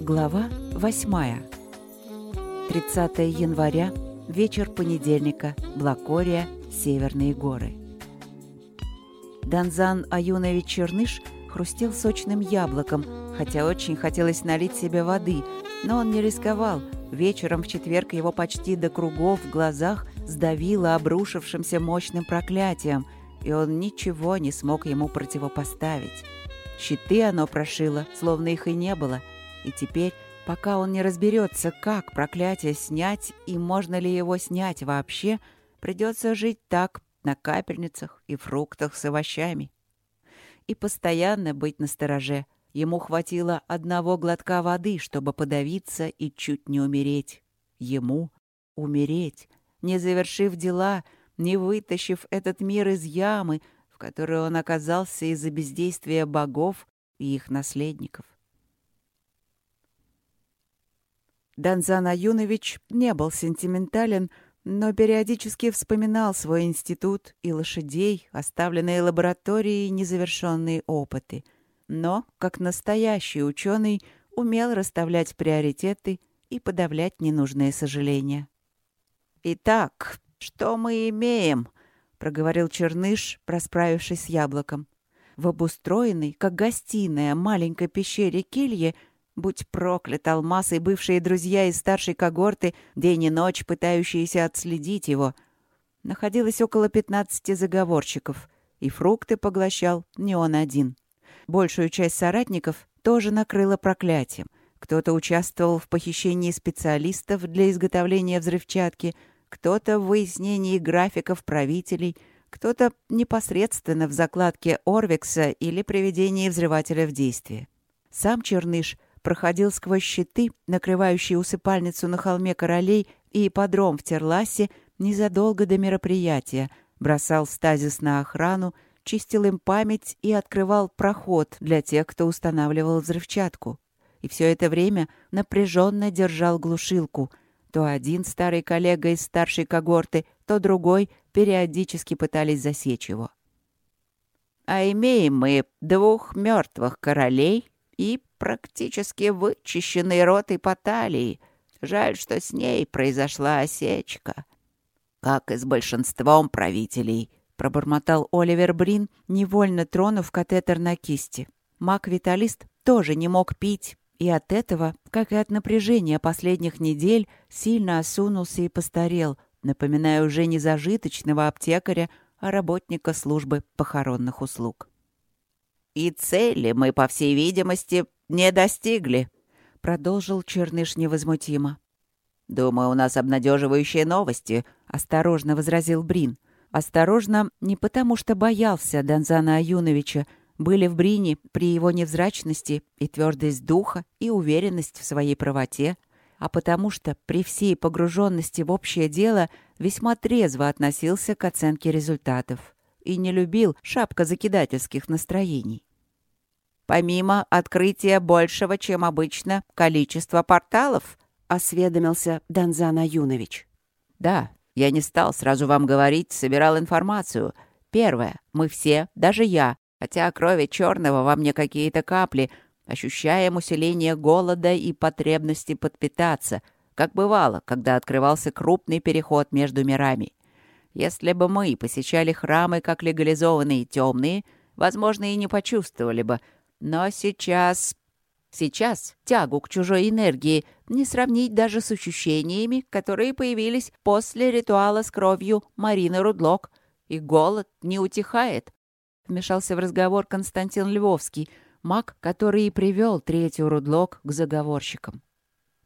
Глава 8. 30 января, вечер понедельника, Блакория, Северные горы. Данзан Аюнович Черныш хрустел сочным яблоком, хотя очень хотелось налить себе воды, но он не рисковал. Вечером в четверг его почти до кругов в глазах сдавило обрушившимся мощным проклятием, и он ничего не смог ему противопоставить. Щиты оно прошило, словно их и не было, и теперь, пока он не разберется, как проклятие снять и можно ли его снять вообще, придется жить так, на капельницах и фруктах с овощами. И постоянно быть настороже. Ему хватило одного глотка воды, чтобы подавиться и чуть не умереть. Ему умереть, не завершив дела, не вытащив этот мир из ямы, которой он оказался из-за бездействия богов и их наследников. Данзан Аюнович не был сентиментален, но периодически вспоминал свой институт и лошадей, оставленные лабораторией незавершенные опыты. Но, как настоящий ученый, умел расставлять приоритеты и подавлять ненужные сожаления. «Итак, что мы имеем?» — проговорил Черныш, расправившись с яблоком. В обустроенной, как гостиная, маленькой пещере келье — Будь проклят алмаз и бывшие друзья из старшей когорты, день и ночь пытающиеся отследить его. Находилось около пятнадцати заговорщиков, и фрукты поглощал не он один. Большую часть соратников тоже накрыло проклятием. Кто-то участвовал в похищении специалистов для изготовления взрывчатки, кто-то в выяснении графиков правителей, кто-то непосредственно в закладке Орвикса или приведении взрывателя в действие. Сам Черныш проходил сквозь щиты, накрывающие усыпальницу на холме королей и подром в Терласе незадолго до мероприятия, бросал стазис на охрану, чистил им память и открывал проход для тех, кто устанавливал взрывчатку. И все это время напряженно держал глушилку. То один старый коллега из старшей когорты, то другой периодически пытались засечь его. «А имеем мы двух мертвых королей и практически вычищенный рот и по талии. Жаль, что с ней произошла осечка. Как и с большинством правителей, пробормотал Оливер Брин, невольно тронув катетер на кисти. Маг-виталист тоже не мог пить, и от этого, как и от напряжения последних недель, сильно осунулся и постарел, напоминая уже не зажиточного аптекаря, а работника службы похоронных услуг. «И цели мы, по всей видимости, не достигли», — продолжил Черныш невозмутимо. «Думаю, у нас обнадеживающие новости», — осторожно возразил Брин. Осторожно не потому, что боялся Донзана Аюновича, были в Брине при его невзрачности и твердость духа, и уверенность в своей правоте, а потому что при всей погруженности в общее дело весьма трезво относился к оценке результатов и не любил шапкозакидательских настроений. Помимо открытия большего, чем обычно, количества порталов, осведомился Данзан Аюнович. Да, я не стал сразу вам говорить, собирал информацию. Первое. Мы все, даже я, хотя крови черного во мне какие-то капли, ощущаем усиление голода и потребности подпитаться, как бывало, когда открывался крупный переход между мирами. Если бы мы посещали храмы как легализованные темные, возможно, и не почувствовали бы, но сейчас... Сейчас тягу к чужой энергии не сравнить даже с ощущениями, которые появились после ритуала с кровью Марины Рудлок. И голод не утихает. Вмешался в разговор Константин Львовский, маг, который и привел третью Рудлок к заговорщикам.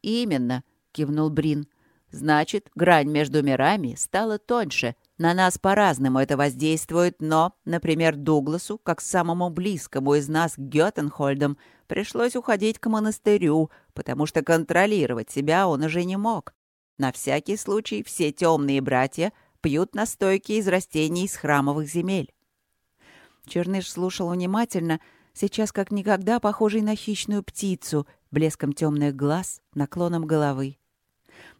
«Именно», — кивнул Брин. «Значит, грань между мирами стала тоньше, на нас по-разному это воздействует, но, например, Дугласу, как самому близкому из нас Геттенхольдам, пришлось уходить к монастырю, потому что контролировать себя он уже не мог. На всякий случай все темные братья пьют настойки из растений из храмовых земель. Черныш слушал внимательно, сейчас как никогда похожий на хищную птицу, блеском темных глаз, наклоном головы.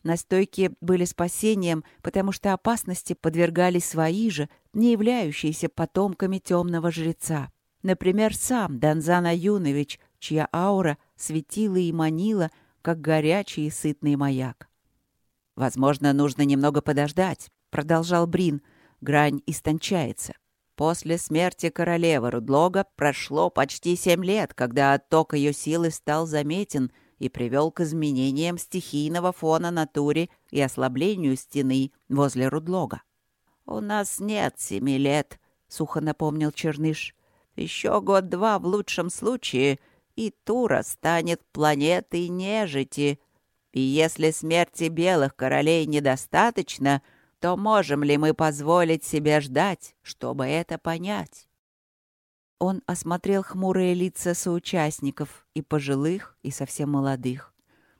Настойки были спасением, потому что опасности подвергались свои же, не являющиеся потомками темного жреца. Например, сам Донзан Аюнович, чья аура светила и манила, как горячий и сытный маяк. «Возможно, нужно немного подождать», — продолжал Брин. «Грань истончается. После смерти королевы Рудлога прошло почти семь лет, когда отток ее силы стал заметен и привел к изменениям стихийного фона натуре и ослаблению стены возле Рудлога. «У нас нет семи лет», — сухо напомнил Черныш. «Еще год-два в лучшем случае, и Тура станет планетой нежити. И если смерти белых королей недостаточно, — то можем ли мы позволить себе ждать, чтобы это понять? Он осмотрел хмурые лица соучастников, и пожилых, и совсем молодых.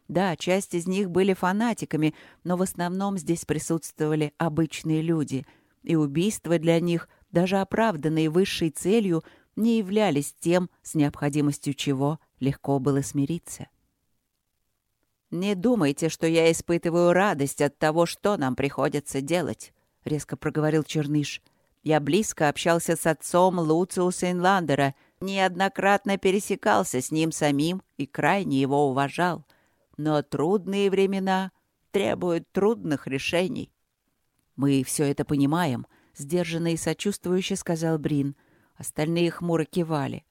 Да, часть из них были фанатиками, но в основном здесь присутствовали обычные люди, и убийства для них, даже оправданные высшей целью, не являлись тем, с необходимостью чего легко было смириться. «Не думайте, что я испытываю радость от того, что нам приходится делать», — резко проговорил Черныш. «Я близко общался с отцом Луциуса Инландера, неоднократно пересекался с ним самим и крайне его уважал. Но трудные времена требуют трудных решений». «Мы все это понимаем», — сдержанно и сочувствующе сказал Брин. Остальные хмуро кивали.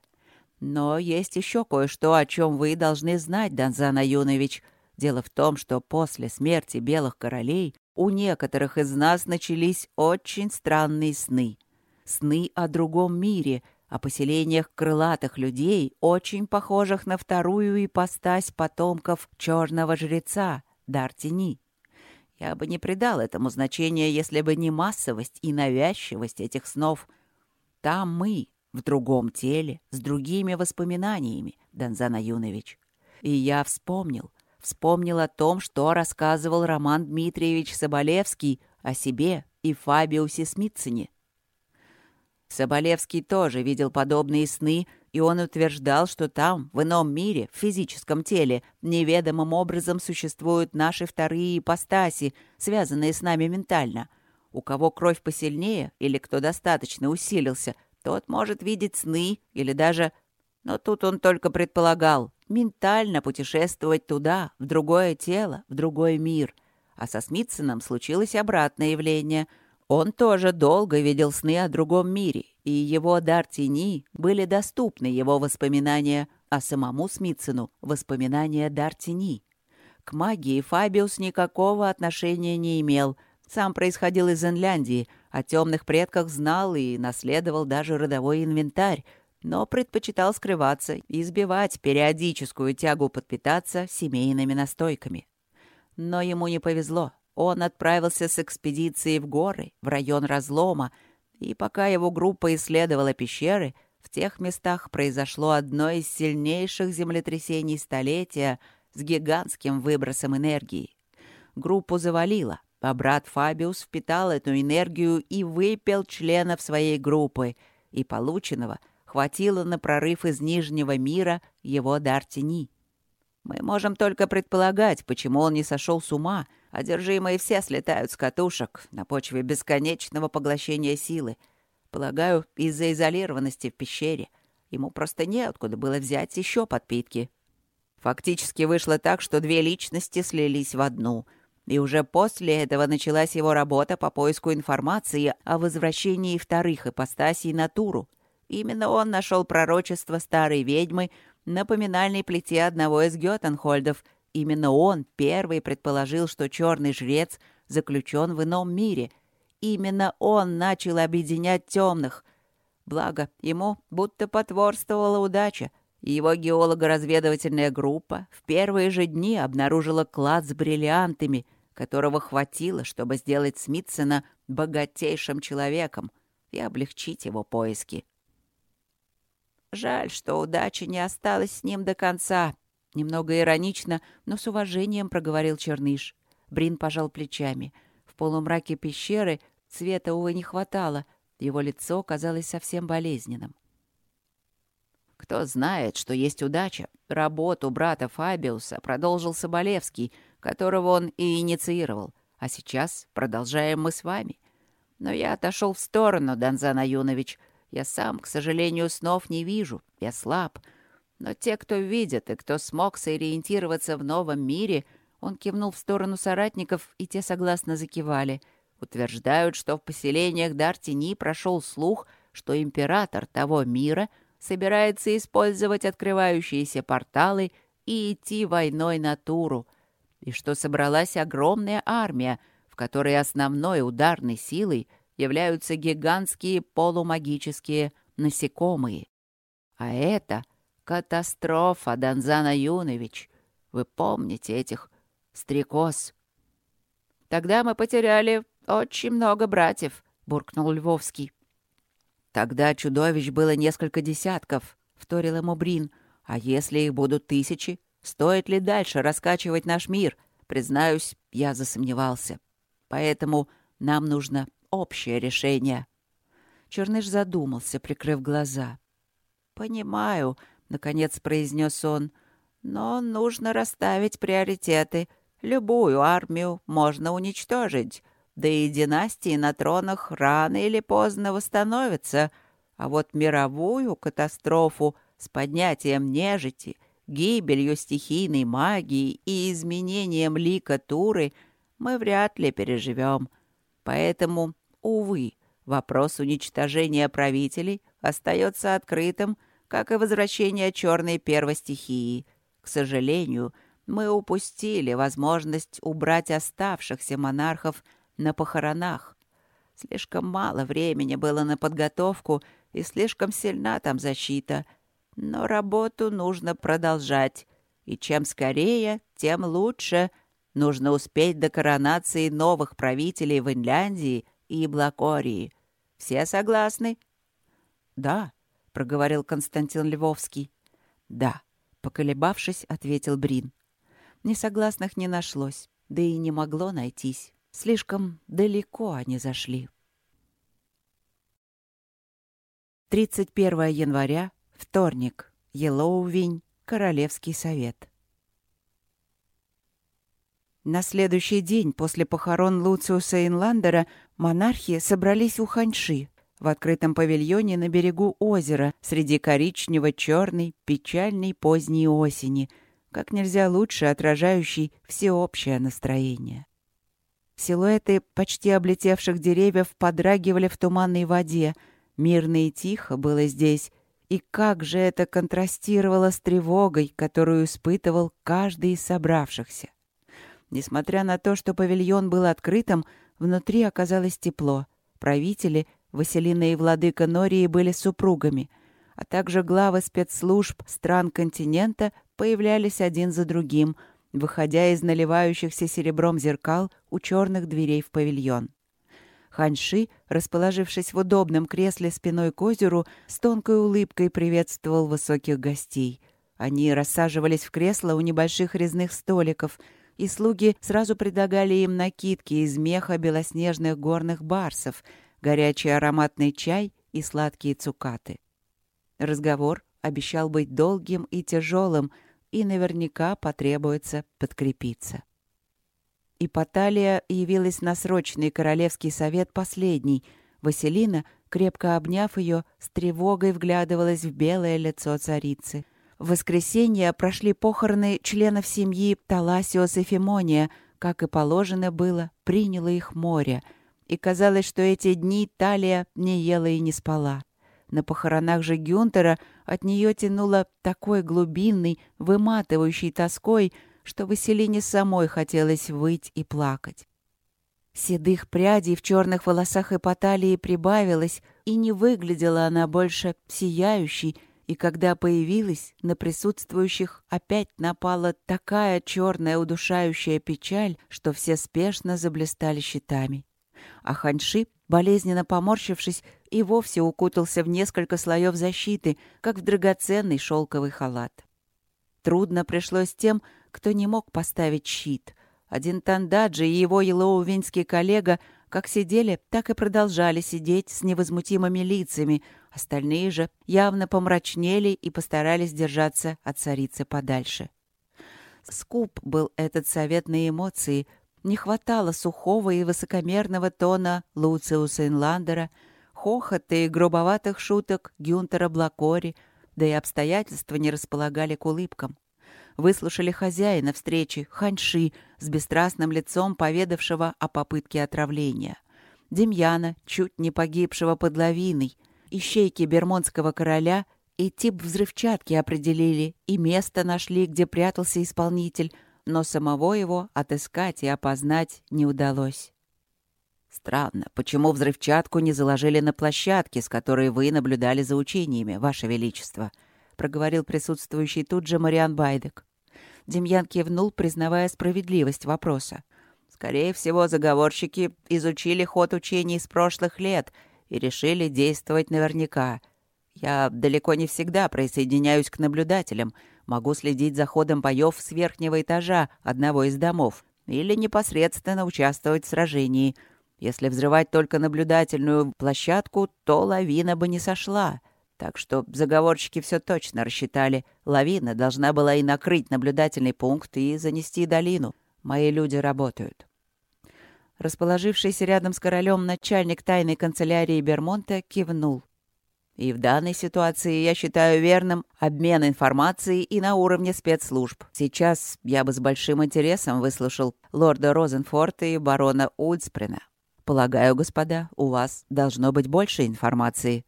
«Но есть еще кое-что, о чем вы должны знать, Донзан Аюнович», Дело в том, что после смерти белых королей у некоторых из нас начались очень странные сны. Сны о другом мире, о поселениях крылатых людей, очень похожих на вторую ипостась потомков черного жреца, Дартини. Я бы не придал этому значения, если бы не массовость и навязчивость этих снов. Там мы, в другом теле, с другими воспоминаниями, Донзан Аюнович. И я вспомнил, Вспомнил о том, что рассказывал Роман Дмитриевич Соболевский о себе и Фабиусе Смитсоне. Соболевский тоже видел подобные сны, и он утверждал, что там, в ином мире, в физическом теле, неведомым образом существуют наши вторые ипостаси, связанные с нами ментально. У кого кровь посильнее или кто достаточно усилился, тот может видеть сны или даже... Но тут он только предполагал, ментально путешествовать туда, в другое тело, в другой мир. А со Смитсоном случилось обратное явление. Он тоже долго видел сны о другом мире, и его дар тени были доступны его воспоминания, а самому Смитсону — воспоминания дар тени. К магии Фабиус никакого отношения не имел. Сам происходил из Инляндии, о темных предках знал и наследовал даже родовой инвентарь, но предпочитал скрываться и избивать периодическую тягу подпитаться семейными настойками. Но ему не повезло. Он отправился с экспедицией в горы, в район разлома, и пока его группа исследовала пещеры, в тех местах произошло одно из сильнейших землетрясений столетия с гигантским выбросом энергии. Группу завалило, а брат Фабиус впитал эту энергию и выпил членов своей группы, и полученного — хватило на прорыв из Нижнего мира его дар тени. Мы можем только предполагать, почему он не сошел с ума, одержимые все слетают с катушек на почве бесконечного поглощения силы. Полагаю, из-за изолированности в пещере. Ему просто неоткуда было взять еще подпитки. Фактически вышло так, что две личности слились в одну — и уже после этого началась его работа по поиску информации о возвращении вторых ипостасей на Туру. Именно он нашел пророчество старой ведьмы на поминальной плите одного из Гетенхольдов. Именно он первый предположил, что черный жрец заключен в ином мире. Именно он начал объединять темных. Благо, ему будто потворствовала удача. Его геолого-разведывательная группа в первые же дни обнаружила клад с бриллиантами, которого хватило, чтобы сделать Смитсона богатейшим человеком и облегчить его поиски. Жаль, что удача не осталась с ним до конца. Немного иронично, но с уважением проговорил Черныш. Брин пожал плечами. В полумраке пещеры света, увы, не хватало. Его лицо казалось совсем болезненным. Кто знает, что есть удача. Работу брата Фабиуса продолжил Соболевский, которого он и инициировал. А сейчас продолжаем мы с вами. Но я отошел в сторону, Донзан Аюнович. Я сам, к сожалению, снов не вижу. Я слаб. Но те, кто видит и кто смог сориентироваться в новом мире, он кивнул в сторону соратников, и те согласно закивали, утверждают, что в поселениях Дартини прошел слух, что император того мира собирается использовать открывающиеся порталы и идти войной на Туру, и что собралась огромная армия, в которой основной ударной силой являются гигантские полумагические насекомые. А это катастрофа, Донзана Юнович. Вы помните этих стрекоз? Тогда мы потеряли очень много братьев, буркнул Львовский. Тогда чудовищ было несколько десятков, вторил ему Брин. А если их будут тысячи, стоит ли дальше раскачивать наш мир? Признаюсь, я засомневался. Поэтому нам нужно общее решение. Черныш задумался, прикрыв глаза. «Понимаю», — наконец произнес он, — «но нужно расставить приоритеты. Любую армию можно уничтожить, да и династии на тронах рано или поздно восстановятся, а вот мировую катастрофу с поднятием нежити, гибелью стихийной магии и изменением лика Туры мы вряд ли переживем. Поэтому, увы, вопрос уничтожения правителей остается открытым, как и возвращение черной первостихии. К сожалению, мы упустили возможность убрать оставшихся монархов на похоронах. Слишком мало времени было на подготовку, и слишком сильна там защита. Но работу нужно продолжать, и чем скорее, тем лучше — Нужно успеть до коронации новых правителей в Инляндии и Блакории. Все согласны?» «Да», — проговорил Константин Львовский. «Да», — поколебавшись, ответил Брин. Несогласных не нашлось, да и не могло найтись. Слишком далеко они зашли. 31 января, вторник, Елоувинь, Королевский совет. На следующий день после похорон Луциуса Инландера монархи собрались у Ханьши, в открытом павильоне на берегу озера, среди коричнево-черной, печальной поздней осени, как нельзя лучше отражающей всеобщее настроение. Силуэты почти облетевших деревьев подрагивали в туманной воде, мирно и тихо было здесь, и как же это контрастировало с тревогой, которую испытывал каждый из собравшихся. Несмотря на то, что павильон был открытым, внутри оказалось тепло. Правители, Василина и владыка Нории были супругами, а также главы спецслужб стран континента появлялись один за другим, выходя из наливающихся серебром зеркал у черных дверей в павильон. Ханьши, расположившись в удобном кресле спиной к озеру, с тонкой улыбкой приветствовал высоких гостей. Они рассаживались в кресла у небольших резных столиков — и слуги сразу предлагали им накидки из меха белоснежных горных барсов, горячий ароматный чай и сладкие цукаты. Разговор обещал быть долгим и тяжелым, и наверняка потребуется подкрепиться. И Поталия явилась на срочный королевский совет последний. Василина, крепко обняв ее, с тревогой вглядывалась в белое лицо царицы — в воскресенье прошли похороны членов семьи Таласиос и Фимония, как и положено было, приняло их море. И казалось, что эти дни Талия не ела и не спала. На похоронах же Гюнтера от нее тянуло такой глубинной, выматывающей тоской, что Василине самой хотелось выть и плакать. Седых прядей в черных волосах Эпаталии прибавилось, и не выглядела она больше сияющей, и когда появилась, на присутствующих опять напала такая черная удушающая печаль, что все спешно заблистали щитами. А Ханьши, болезненно поморщившись, и вовсе укутался в несколько слоев защиты, как в драгоценный шелковый халат. Трудно пришлось тем, кто не мог поставить щит. Один Тандаджи и его елоувинский коллега как сидели, так и продолжали сидеть с невозмутимыми лицами, остальные же явно помрачнели и постарались держаться от царицы подальше. Скуп был этот совет на эмоции, не хватало сухого и высокомерного тона Луциуса Инландера, хохота и грубоватых шуток Гюнтера Блакори, да и обстоятельства не располагали к улыбкам. Выслушали хозяина встречи, Ханьши, с бесстрастным лицом поведавшего о попытке отравления. Демьяна, чуть не погибшего под лавиной, ищейки Бермонского короля и тип взрывчатки определили, и место нашли, где прятался исполнитель, но самого его отыскать и опознать не удалось. Странно, почему взрывчатку не заложили на площадке, с которой вы наблюдали за учениями, Ваше Величество? проговорил присутствующий тут же Мариан Байдек. Демьян кивнул, признавая справедливость вопроса. Скорее всего, заговорщики изучили ход учений с прошлых лет и решили действовать наверняка. Я далеко не всегда присоединяюсь к наблюдателям, могу следить за ходом боев с верхнего этажа одного из домов или непосредственно участвовать в сражении — если взрывать только наблюдательную площадку, то лавина бы не сошла. Так что заговорщики все точно рассчитали. Лавина должна была и накрыть наблюдательный пункт, и занести долину. Мои люди работают. Расположившийся рядом с королем начальник тайной канцелярии Бермонта кивнул. И в данной ситуации я считаю верным обмен информацией и на уровне спецслужб. Сейчас я бы с большим интересом выслушал лорда Розенфорта и барона Ульцприна. Полагаю, господа, у вас должно быть больше информации».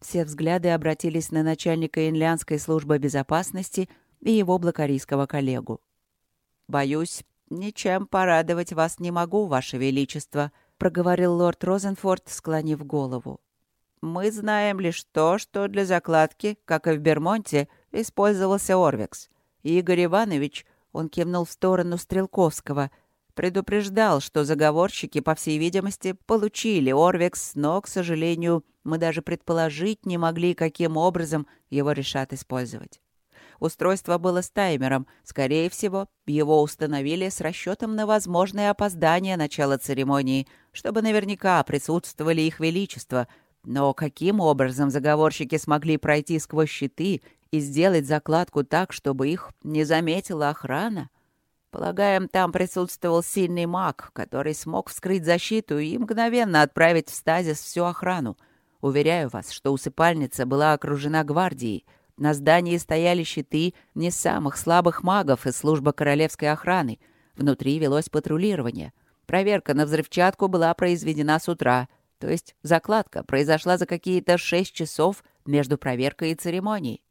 Все взгляды обратились на начальника инлянской службы безопасности и его блокарийского коллегу. «Боюсь, ничем порадовать вас не могу, ваше величество», — проговорил лорд Розенфорд, склонив голову. «Мы знаем лишь то, что для закладки, как и в Бермонте, использовался Орвекс. Игорь Иванович, он кивнул в сторону Стрелковского — Предупреждал, что заговорщики, по всей видимости, получили Орвекс, но, к сожалению, мы даже предположить не могли, каким образом его решат использовать. Устройство было с таймером. Скорее всего, его установили с расчетом на возможное опоздание начала церемонии, чтобы наверняка присутствовали их величество. Но каким образом заговорщики смогли пройти сквозь щиты и сделать закладку так, чтобы их не заметила охрана? Полагаем, там присутствовал сильный маг, который смог вскрыть защиту и мгновенно отправить в стазис всю охрану. Уверяю вас, что усыпальница была окружена гвардией. На здании стояли щиты не самых слабых магов из службы королевской охраны. Внутри велось патрулирование. Проверка на взрывчатку была произведена с утра, то есть закладка произошла за какие-то шесть часов между проверкой и церемонией.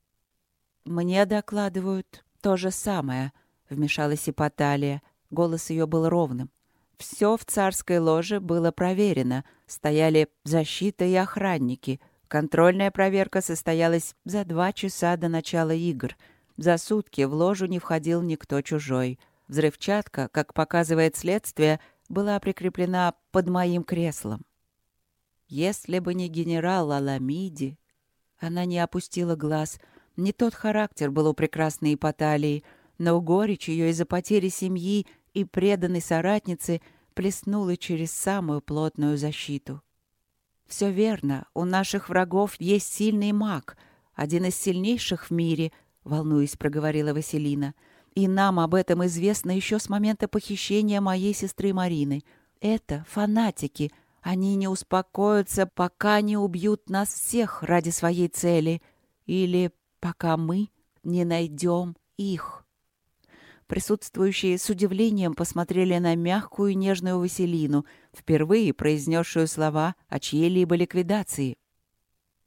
«Мне докладывают то же самое», вмешалась Ипоталия. Голос ее был ровным. Все в царской ложе было проверено. Стояли защита и охранники. Контрольная проверка состоялась за два часа до начала игр. За сутки в ложу не входил никто чужой. Взрывчатка, как показывает следствие, была прикреплена под моим креслом. Если бы не генерал Аламиди... Она не опустила глаз. Не тот характер был у прекрасной Ипоталии — но горечь ее из-за потери семьи и преданной соратницы плеснула через самую плотную защиту. «Все верно, у наших врагов есть сильный маг, один из сильнейших в мире», — волнуясь, проговорила Василина. «И нам об этом известно еще с момента похищения моей сестры Марины. Это фанатики. Они не успокоятся, пока не убьют нас всех ради своей цели. Или пока мы не найдем их». Присутствующие с удивлением посмотрели на мягкую нежную Василину, впервые произнесшую слова о чьей-либо ликвидации.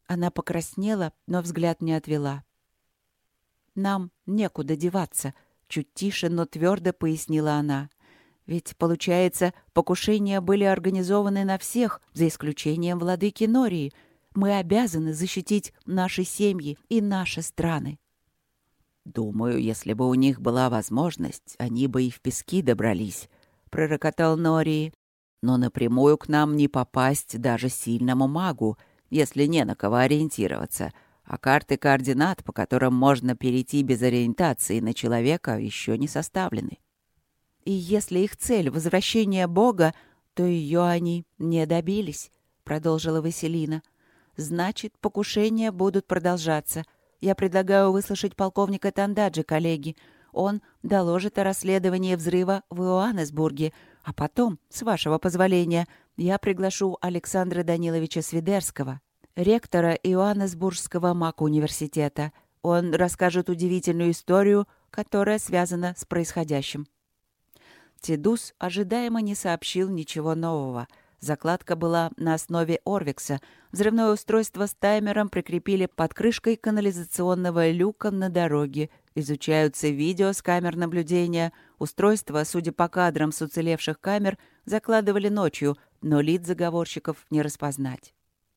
Она покраснела, но взгляд не отвела. «Нам некуда деваться», — чуть тише, но твердо пояснила она. «Ведь, получается, покушения были организованы на всех, за исключением владыки Нории. Мы обязаны защитить наши семьи и наши страны». «Думаю, если бы у них была возможность, они бы и в пески добрались», — пророкотал Нори. «Но напрямую к нам не попасть даже сильному магу, если не на кого ориентироваться, а карты координат, по которым можно перейти без ориентации на человека, еще не составлены». «И если их цель — возвращение Бога, то ее они не добились», — продолжила Василина. «Значит, покушения будут продолжаться». Я предлагаю выслушать полковника Тандаджи, коллеги. Он доложит о расследовании взрыва в Иоаннесбурге, а потом, с вашего позволения, я приглашу Александра Даниловича Свидерского. ректора Иоаннесбургского МАК-университета. Он расскажет удивительную историю, которая связана с происходящим. Тидус ожидаемо не сообщил ничего нового. Закладка была на основе Орвикса. Взрывное устройство с таймером прикрепили под крышкой канализационного люка на дороге. Изучаются видео с камер наблюдения. Устройство, судя по кадрам с уцелевших камер, закладывали ночью, но лиц заговорщиков не распознать.